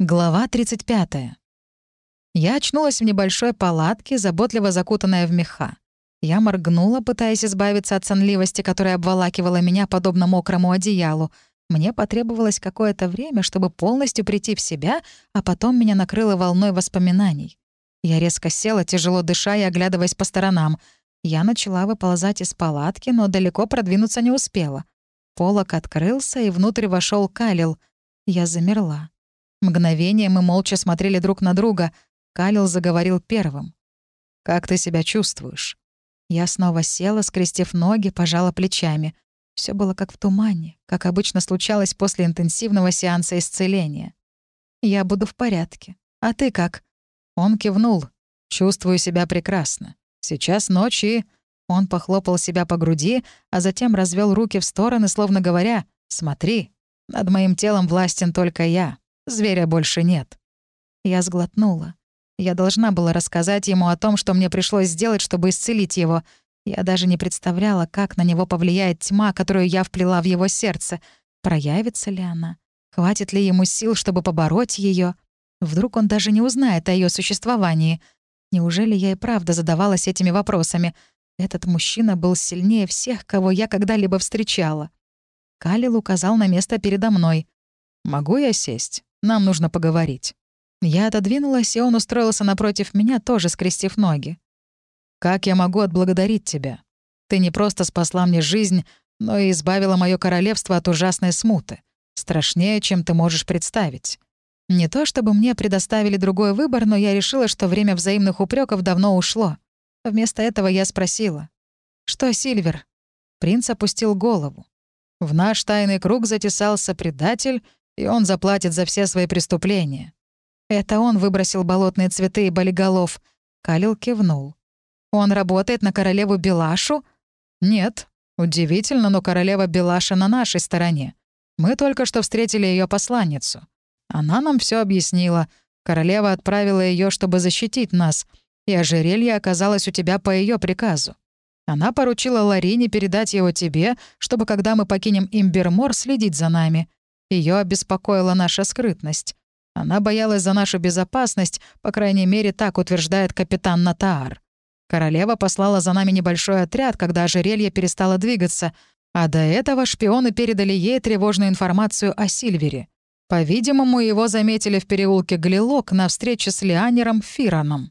Глава 35. Я очнулась в небольшой палатке, заботливо закутанная в меха. Я моргнула, пытаясь избавиться от сонливости, которая обволакивала меня подобно мокрому одеялу. Мне потребовалось какое-то время, чтобы полностью прийти в себя, а потом меня накрыло волной воспоминаний. Я резко села, тяжело дыша и оглядываясь по сторонам. Я начала выползать из палатки, но далеко продвинуться не успела. Полок открылся, и внутрь вошел Калил. Я замерла. Мгновение мы молча смотрели друг на друга. Калил заговорил первым. «Как ты себя чувствуешь?» Я снова села, скрестив ноги, пожала плечами. Все было как в тумане, как обычно случалось после интенсивного сеанса исцеления. «Я буду в порядке. А ты как?» Он кивнул. «Чувствую себя прекрасно. Сейчас ночь и...» Он похлопал себя по груди, а затем развел руки в стороны, словно говоря, «Смотри, над моим телом властен только я. Зверя больше нет. Я сглотнула. Я должна была рассказать ему о том, что мне пришлось сделать, чтобы исцелить его. Я даже не представляла, как на него повлияет тьма, которую я вплела в его сердце. Проявится ли она? Хватит ли ему сил, чтобы побороть ее? Вдруг он даже не узнает о ее существовании? Неужели я и правда задавалась этими вопросами? Этот мужчина был сильнее всех, кого я когда-либо встречала. Калил указал на место передо мной. «Могу я сесть?» Нам нужно поговорить». Я отодвинулась, и он устроился напротив меня, тоже скрестив ноги. «Как я могу отблагодарить тебя? Ты не просто спасла мне жизнь, но и избавила мое королевство от ужасной смуты. Страшнее, чем ты можешь представить. Не то чтобы мне предоставили другой выбор, но я решила, что время взаимных упреков давно ушло. Вместо этого я спросила. «Что, Сильвер?» Принц опустил голову. В наш тайный круг затесался предатель, и он заплатит за все свои преступления. Это он выбросил болотные цветы и болиголов. Калил кивнул. Он работает на королеву Белашу? Нет. Удивительно, но королева Белаша на нашей стороне. Мы только что встретили ее посланницу. Она нам все объяснила. Королева отправила ее, чтобы защитить нас, и ожерелье оказалось у тебя по ее приказу. Она поручила Ларине передать его тебе, чтобы, когда мы покинем Имбермор, следить за нами. Ее обеспокоила наша скрытность. Она боялась за нашу безопасность, по крайней мере, так утверждает капитан Натаар. Королева послала за нами небольшой отряд, когда ожерелье перестало двигаться, а до этого шпионы передали ей тревожную информацию о Сильвере. По-видимому, его заметили в переулке Глилок на встрече с Лианером Фираном.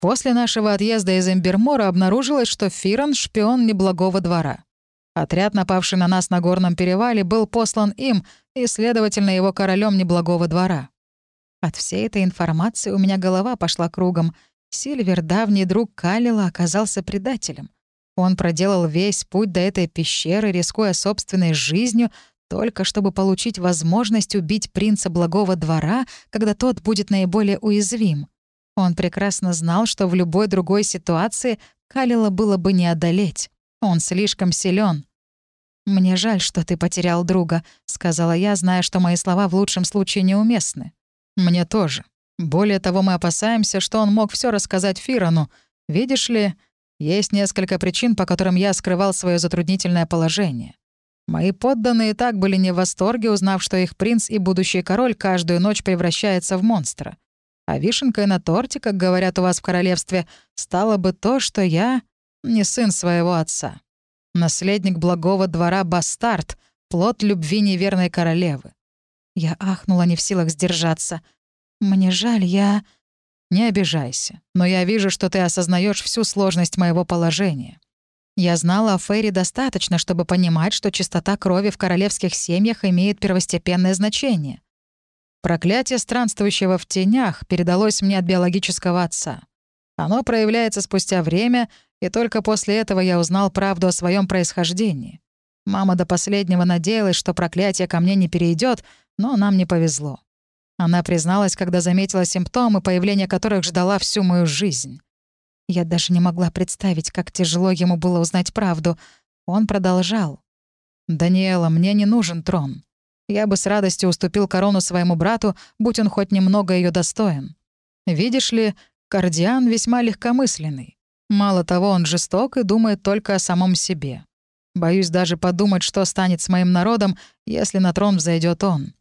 После нашего отъезда из Эмбермора обнаружилось, что Фиран — шпион неблагого двора. Отряд, напавший на нас на горном перевале, был послан им и, следовательно, его королем неблагого двора. От всей этой информации у меня голова пошла кругом. Сильвер, давний друг Калила, оказался предателем. Он проделал весь путь до этой пещеры, рискуя собственной жизнью, только чтобы получить возможность убить принца благого двора, когда тот будет наиболее уязвим. Он прекрасно знал, что в любой другой ситуации Калила было бы не одолеть. Он слишком силен. «Мне жаль, что ты потерял друга», — сказала я, зная, что мои слова в лучшем случае неуместны. «Мне тоже. Более того, мы опасаемся, что он мог все рассказать Фирану. Видишь ли, есть несколько причин, по которым я скрывал свое затруднительное положение. Мои подданные и так были не в восторге, узнав, что их принц и будущий король каждую ночь превращается в монстра. А вишенкой на торте, как говорят у вас в королевстве, стало бы то, что я не сын своего отца. Наследник благого двора Бастард, плод любви неверной королевы. Я ахнула не в силах сдержаться. «Мне жаль, я...» «Не обижайся, но я вижу, что ты осознаешь всю сложность моего положения. Я знала о Фейре достаточно, чтобы понимать, что чистота крови в королевских семьях имеет первостепенное значение. Проклятие странствующего в тенях передалось мне от биологического отца. Оно проявляется спустя время, и только после этого я узнал правду о своем происхождении. Мама до последнего надеялась, что проклятие ко мне не перейдет, но нам не повезло. Она призналась, когда заметила симптомы, появления которых ждала всю мою жизнь. Я даже не могла представить, как тяжело ему было узнать правду. Он продолжал. «Даниэла, мне не нужен трон. Я бы с радостью уступил корону своему брату, будь он хоть немного ее достоин. Видишь ли, Кардиан весьма легкомысленный. Мало того, он жесток и думает только о самом себе. Боюсь даже подумать, что станет с моим народом, если на трон взойдет он.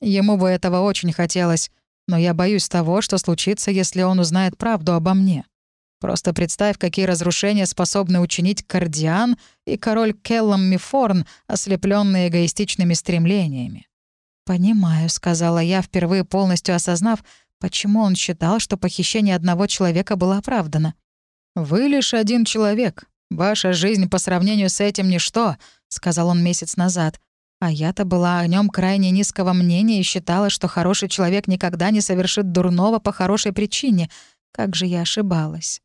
Ему бы этого очень хотелось, но я боюсь того, что случится, если он узнает правду обо мне. Просто представь, какие разрушения способны учинить Кардиан и король Келлам Мифорн, ослепленные эгоистичными стремлениями. «Понимаю», — сказала я, впервые полностью осознав, почему он считал, что похищение одного человека было оправдано. «Вы лишь один человек. Ваша жизнь по сравнению с этим ничто», — сказал он месяц назад. А я-то была о нем крайне низкого мнения и считала, что хороший человек никогда не совершит дурного по хорошей причине. Как же я ошибалась.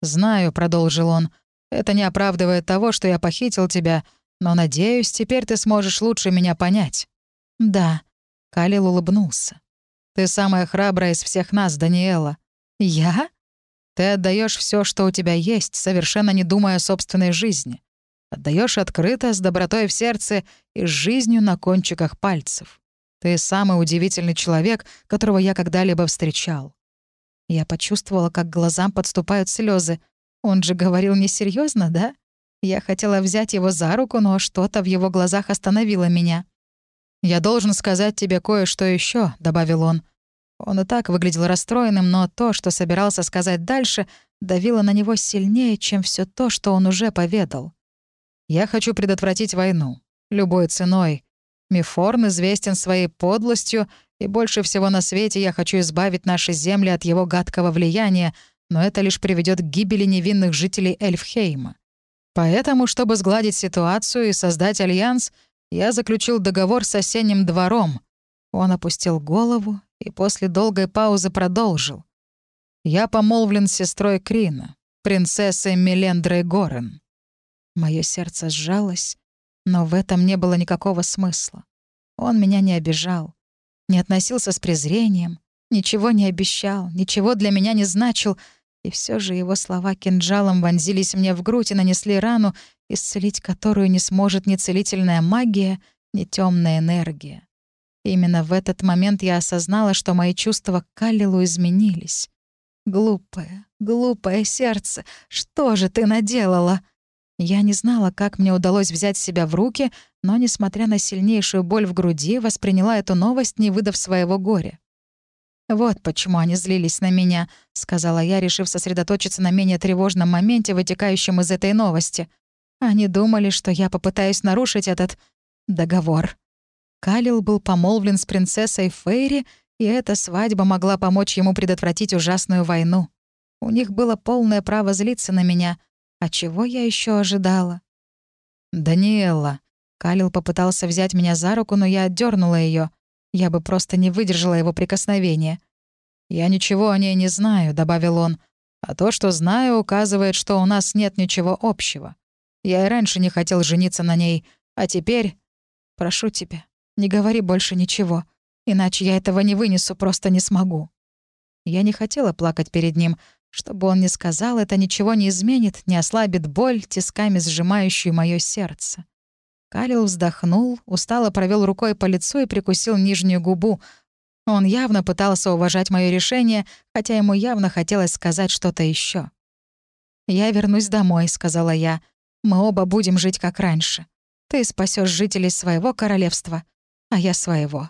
«Знаю», — продолжил он, — «это не оправдывает того, что я похитил тебя, но, надеюсь, теперь ты сможешь лучше меня понять». «Да», — Калил улыбнулся. «Ты самая храбрая из всех нас, Даниэла». «Я?» «Ты отдаешь все, что у тебя есть, совершенно не думая о собственной жизни. Отдаешь открыто, с добротой в сердце и с жизнью на кончиках пальцев. Ты самый удивительный человек, которого я когда-либо встречал. Я почувствовала, как глазам подступают слезы. Он же говорил несерьезно, да? Я хотела взять его за руку, но что-то в его глазах остановило меня. «Я должен сказать тебе кое-что еще, добавил он. Он и так выглядел расстроенным, но то, что собирался сказать дальше, давило на него сильнее, чем все то, что он уже поведал. «Я хочу предотвратить войну. Любой ценой. Мифорн известен своей подлостью и больше всего на свете я хочу избавить наши земли от его гадкого влияния, но это лишь приведет к гибели невинных жителей Эльфхейма. Поэтому, чтобы сгладить ситуацию и создать альянс, я заключил договор с осенним двором. Он опустил голову и после долгой паузы продолжил. Я помолвлен с сестрой Крина, принцессой Мелендрой Горен. Мое сердце сжалось, но в этом не было никакого смысла. Он меня не обижал не относился с презрением, ничего не обещал, ничего для меня не значил, и все же его слова кинжалом вонзились мне в грудь и нанесли рану, исцелить которую не сможет ни целительная магия, ни темная энергия. Именно в этот момент я осознала, что мои чувства к Каллилу изменились. «Глупое, глупое сердце, что же ты наделала?» Я не знала, как мне удалось взять себя в руки, но, несмотря на сильнейшую боль в груди, восприняла эту новость, не выдав своего горя. «Вот почему они злились на меня», — сказала я, решив сосредоточиться на менее тревожном моменте, вытекающем из этой новости. Они думали, что я попытаюсь нарушить этот договор. Калил был помолвлен с принцессой Фейри, и эта свадьба могла помочь ему предотвратить ужасную войну. У них было полное право злиться на меня — а чего я еще ожидала? «Даниэла». Калил попытался взять меня за руку, но я отдернула ее. Я бы просто не выдержала его прикосновения. «Я ничего о ней не знаю», — добавил он. «А то, что знаю, указывает, что у нас нет ничего общего. Я и раньше не хотел жениться на ней, а теперь... Прошу тебя, не говори больше ничего, иначе я этого не вынесу, просто не смогу». Я не хотела плакать перед ним, что бы он ни сказал, это ничего не изменит, не ослабит боль, тисками сжимающую мое сердце. Калил вздохнул, устало провел рукой по лицу и прикусил нижнюю губу. Он явно пытался уважать мое решение, хотя ему явно хотелось сказать что-то еще. «Я вернусь домой», — сказала я. «Мы оба будем жить как раньше. Ты спасешь жителей своего королевства, а я своего».